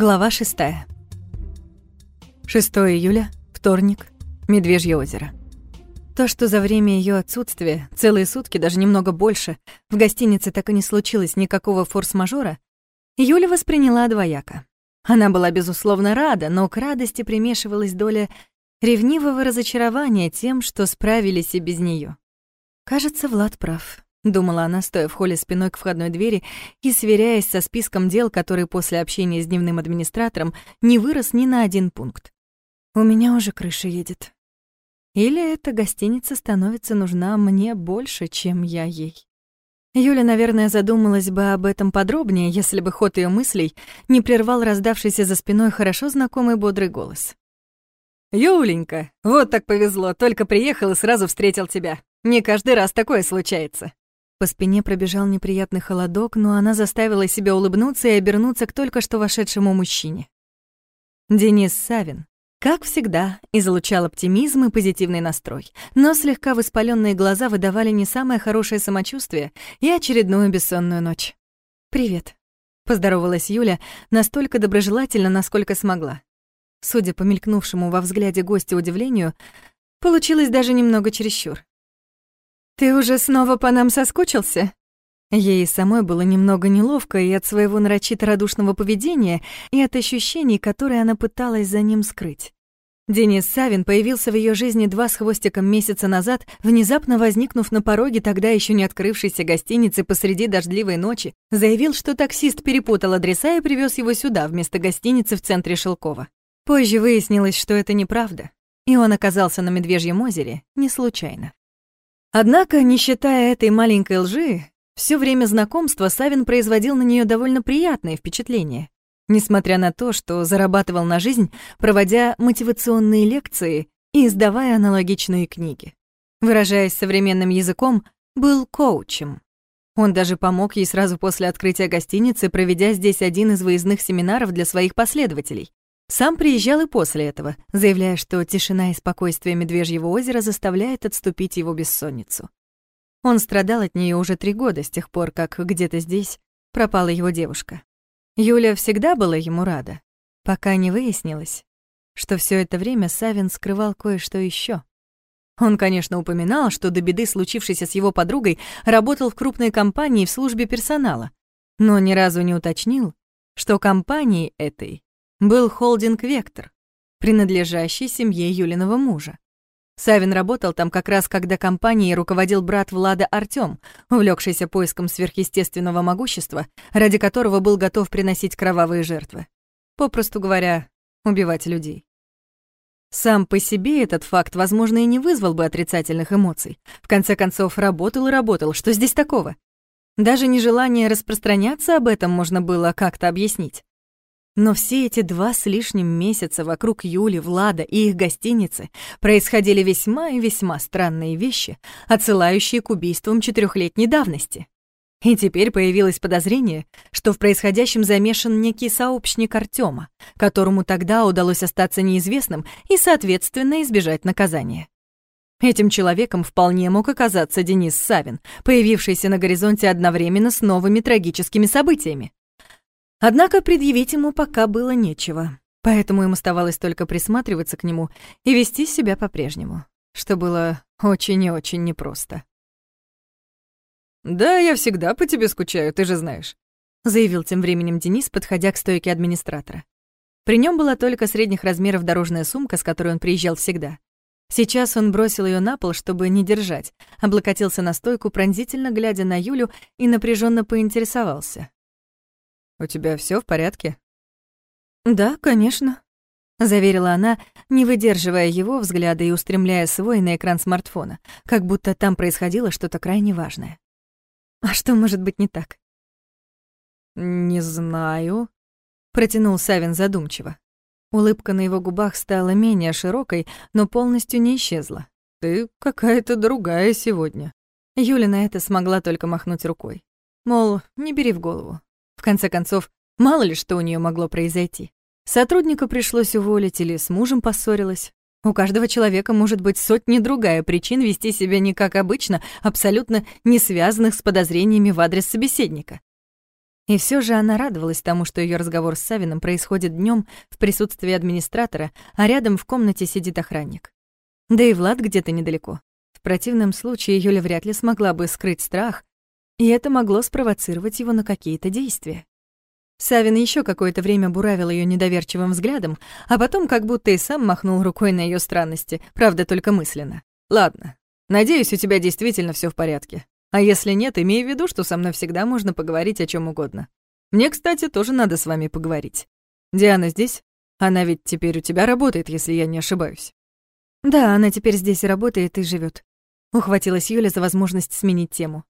Глава 6. 6 июля, вторник, Медвежье озеро. То, что за время ее отсутствия, целые сутки, даже немного больше, в гостинице так и не случилось никакого форс-мажора, Юля восприняла двояко. Она была, безусловно, рада, но к радости примешивалась доля ревнивого разочарования тем, что справились и без нее. Кажется, Влад прав. — думала она, стоя в холле спиной к входной двери и сверяясь со списком дел, который после общения с дневным администратором не вырос ни на один пункт. «У меня уже крыша едет. Или эта гостиница становится нужна мне больше, чем я ей?» Юля, наверное, задумалась бы об этом подробнее, если бы ход ее мыслей не прервал раздавшийся за спиной хорошо знакомый бодрый голос. «Юленька, вот так повезло, только приехал и сразу встретил тебя. Не каждый раз такое случается». По спине пробежал неприятный холодок, но она заставила себя улыбнуться и обернуться к только что вошедшему мужчине. Денис Савин, как всегда, излучал оптимизм и позитивный настрой, но слегка воспаленные глаза выдавали не самое хорошее самочувствие и очередную бессонную ночь. «Привет», — поздоровалась Юля настолько доброжелательно, насколько смогла. Судя по мелькнувшему во взгляде гостя удивлению, получилось даже немного чересчур. «Ты уже снова по нам соскучился?» Ей самой было немного неловко и от своего нарочито радушного поведения, и от ощущений, которые она пыталась за ним скрыть. Денис Савин появился в ее жизни два с хвостиком месяца назад, внезапно возникнув на пороге тогда еще не открывшейся гостиницы посреди дождливой ночи, заявил, что таксист перепутал адреса и привез его сюда, вместо гостиницы в центре Шелкова. Позже выяснилось, что это неправда, и он оказался на Медвежьем озере не случайно. Однако, не считая этой маленькой лжи, все время знакомства Савин производил на нее довольно приятное впечатление. Несмотря на то, что зарабатывал на жизнь, проводя мотивационные лекции и издавая аналогичные книги. Выражаясь современным языком, был коучем. Он даже помог ей сразу после открытия гостиницы, проведя здесь один из выездных семинаров для своих последователей. Сам приезжал и после этого, заявляя, что тишина и спокойствие Медвежьего озера заставляет отступить его бессонницу. Он страдал от нее уже три года с тех пор, как где-то здесь пропала его девушка. Юля всегда была ему рада, пока не выяснилось, что все это время Савин скрывал кое-что еще. Он, конечно, упоминал, что до беды, случившейся с его подругой, работал в крупной компании в службе персонала, но ни разу не уточнил, что компанией этой был холдинг «Вектор», принадлежащий семье Юлиного мужа. Савин работал там как раз, когда компанией руководил брат Влада Артём, увлекшийся поиском сверхъестественного могущества, ради которого был готов приносить кровавые жертвы. Попросту говоря, убивать людей. Сам по себе этот факт, возможно, и не вызвал бы отрицательных эмоций. В конце концов, работал и работал. Что здесь такого? Даже нежелание распространяться об этом можно было как-то объяснить. Но все эти два с лишним месяца вокруг Юли, Влада и их гостиницы происходили весьма и весьма странные вещи, отсылающие к убийствам четырехлетней давности. И теперь появилось подозрение, что в происходящем замешан некий сообщник Артема, которому тогда удалось остаться неизвестным и, соответственно, избежать наказания. Этим человеком вполне мог оказаться Денис Савин, появившийся на горизонте одновременно с новыми трагическими событиями. Однако предъявить ему пока было нечего, поэтому им оставалось только присматриваться к нему и вести себя по-прежнему, что было очень и очень непросто. «Да, я всегда по тебе скучаю, ты же знаешь», — заявил тем временем Денис, подходя к стойке администратора. При нем была только средних размеров дорожная сумка, с которой он приезжал всегда. Сейчас он бросил ее на пол, чтобы не держать, облокотился на стойку, пронзительно глядя на Юлю и напряженно поинтересовался. «У тебя все в порядке?» «Да, конечно», — заверила она, не выдерживая его взгляда и устремляя свой на экран смартфона, как будто там происходило что-то крайне важное. «А что может быть не так?» «Не знаю», — протянул Савин задумчиво. Улыбка на его губах стала менее широкой, но полностью не исчезла. «Ты какая-то другая сегодня». Юля на это смогла только махнуть рукой. Мол, не бери в голову. В конце концов, мало ли что у нее могло произойти. Сотрудника пришлось уволить или с мужем поссорилась. У каждого человека может быть сотни другая причин вести себя не как обычно, абсолютно не связанных с подозрениями в адрес собеседника. И все же она радовалась тому, что ее разговор с Савиным происходит днем в присутствии администратора, а рядом в комнате сидит охранник. Да и Влад где-то недалеко. В противном случае Юля вряд ли смогла бы скрыть страх, и это могло спровоцировать его на какие-то действия. Савин еще какое-то время буравил ее недоверчивым взглядом, а потом как будто и сам махнул рукой на ее странности, правда, только мысленно. «Ладно, надеюсь, у тебя действительно все в порядке. А если нет, имей в виду, что со мной всегда можно поговорить о чем угодно. Мне, кстати, тоже надо с вами поговорить. Диана здесь? Она ведь теперь у тебя работает, если я не ошибаюсь. Да, она теперь здесь работает и живет. Ухватилась Юля за возможность сменить тему.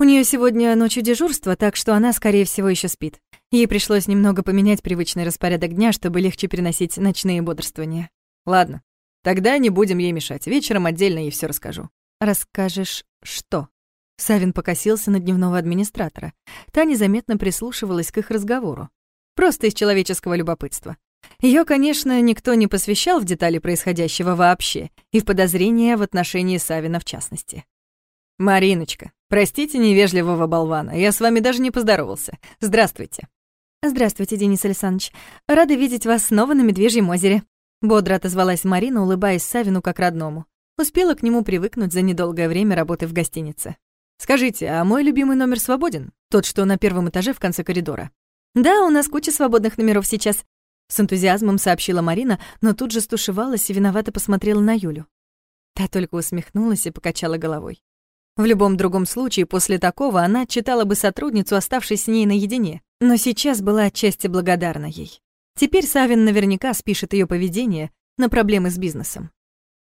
У нее сегодня ночью дежурство, так что она, скорее всего, еще спит. Ей пришлось немного поменять привычный распорядок дня, чтобы легче переносить ночные бодрствования. Ладно, тогда не будем ей мешать. Вечером отдельно ей все расскажу. Расскажешь что? Савин покосился на дневного администратора. Та незаметно прислушивалась к их разговору. Просто из человеческого любопытства. Ее, конечно, никто не посвящал в детали происходящего вообще, и в подозрения в отношении Савина в частности. «Мариночка, простите невежливого болвана, я с вами даже не поздоровался. Здравствуйте». «Здравствуйте, Денис Александрович. Рада видеть вас снова на Медвежьем озере». Бодро отозвалась Марина, улыбаясь Савину как родному. Успела к нему привыкнуть за недолгое время работы в гостинице. «Скажите, а мой любимый номер свободен? Тот, что на первом этаже в конце коридора?» «Да, у нас куча свободных номеров сейчас», — с энтузиазмом сообщила Марина, но тут же стушевалась и виновато посмотрела на Юлю. Та только усмехнулась и покачала головой. В любом другом случае, после такого она читала бы сотрудницу, оставшись с ней наедине, но сейчас была отчасти благодарна ей. Теперь Савин наверняка спишет ее поведение на проблемы с бизнесом.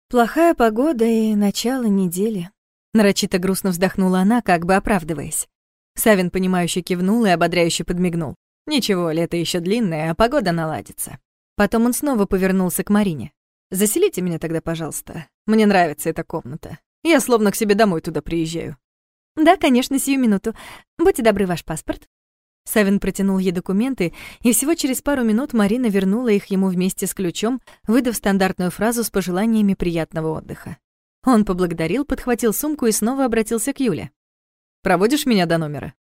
Плохая погода и начало недели. Нарочито грустно вздохнула она, как бы оправдываясь. Савин, понимающе кивнул и ободряюще подмигнул. «Ничего, лето еще длинное, а погода наладится». Потом он снова повернулся к Марине. «Заселите меня тогда, пожалуйста. Мне нравится эта комната. Я словно к себе домой туда приезжаю». «Да, конечно, сию минуту. Будьте добры, ваш паспорт». Савин протянул ей документы, и всего через пару минут Марина вернула их ему вместе с ключом, выдав стандартную фразу с пожеланиями приятного отдыха. Он поблагодарил, подхватил сумку и снова обратился к Юле. «Проводишь меня до номера?»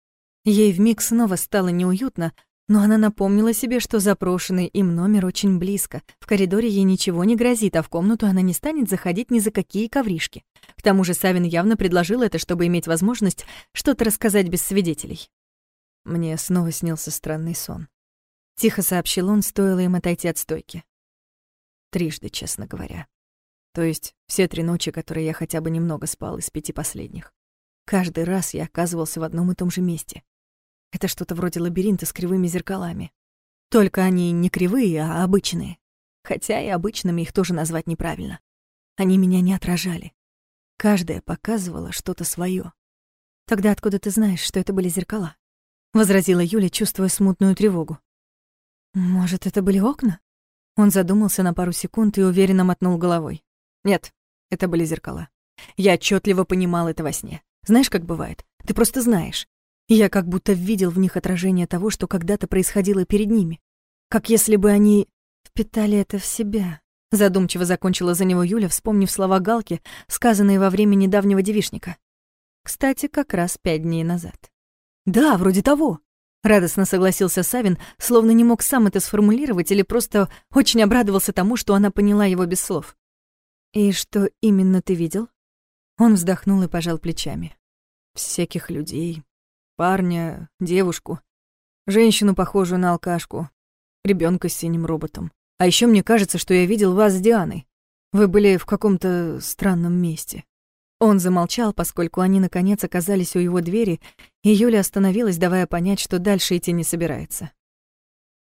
Ей вмиг снова стало неуютно, но она напомнила себе, что запрошенный им номер очень близко. В коридоре ей ничего не грозит, а в комнату она не станет заходить ни за какие ковришки. К тому же Савин явно предложил это, чтобы иметь возможность что-то рассказать без свидетелей. Мне снова снился странный сон. Тихо сообщил он, стоило им отойти от стойки. Трижды, честно говоря. То есть все три ночи, которые я хотя бы немного спал из пяти последних. Каждый раз я оказывался в одном и том же месте. Это что-то вроде лабиринта с кривыми зеркалами. Только они не кривые, а обычные. Хотя и обычными их тоже назвать неправильно. Они меня не отражали. Каждая показывала что-то свое. «Тогда откуда ты знаешь, что это были зеркала?» — возразила Юля, чувствуя смутную тревогу. «Может, это были окна?» Он задумался на пару секунд и уверенно мотнул головой. Нет, это были зеркала. Я отчетливо понимал это во сне. Знаешь, как бывает? Ты просто знаешь. Я как будто видел в них отражение того, что когда-то происходило перед ними. Как если бы они впитали это в себя. Задумчиво закончила за него Юля, вспомнив слова Галки, сказанные во время недавнего девишника. Кстати, как раз пять дней назад. «Да, вроде того», — радостно согласился Савин, словно не мог сам это сформулировать или просто очень обрадовался тому, что она поняла его без слов. «И что именно ты видел?» Он вздохнул и пожал плечами. «Всяких людей. Парня, девушку, женщину, похожую на алкашку, ребенка с синим роботом. А еще мне кажется, что я видел вас с Дианой. Вы были в каком-то странном месте». Он замолчал, поскольку они наконец оказались у его двери, и Юля остановилась, давая понять, что дальше идти не собирается.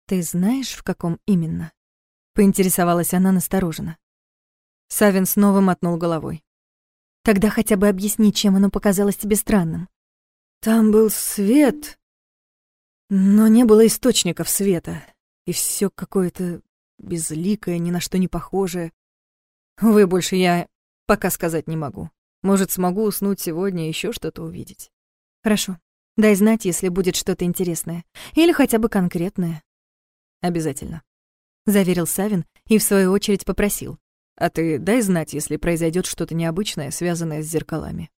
«Ты знаешь, в каком именно?» — поинтересовалась она настороженно. Савин снова мотнул головой. «Тогда хотя бы объясни, чем оно показалось тебе странным». «Там был свет, но не было источников света, и все какое-то безликое, ни на что не похожее. Вы больше я пока сказать не могу. Может, смогу уснуть сегодня и еще что-то увидеть». «Хорошо. Дай знать, если будет что-то интересное. Или хотя бы конкретное». «Обязательно», — заверил Савин и в свою очередь попросил. А ты дай знать, если произойдет что-то необычное, связанное с зеркалами».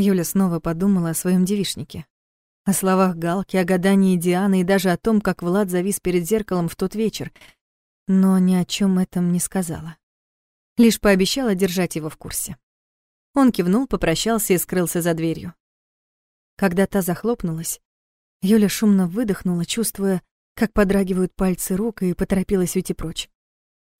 Юля снова подумала о своем девишнике. О словах Галки, о гадании Дианы и даже о том, как Влад завис перед зеркалом в тот вечер, но ни о чем этом не сказала. Лишь пообещала держать его в курсе. Он кивнул, попрощался и скрылся за дверью. Когда та захлопнулась, Юля шумно выдохнула, чувствуя, как подрагивают пальцы рук, и поторопилась уйти прочь.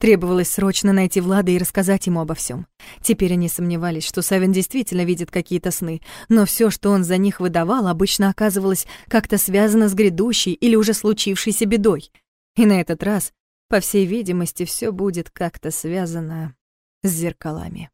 Требовалось срочно найти Влада и рассказать ему обо всем. Теперь они сомневались, что Савин действительно видит какие-то сны, но все, что он за них выдавал, обычно оказывалось как-то связано с грядущей или уже случившейся бедой. И на этот раз, по всей видимости, все будет как-то связано с зеркалами.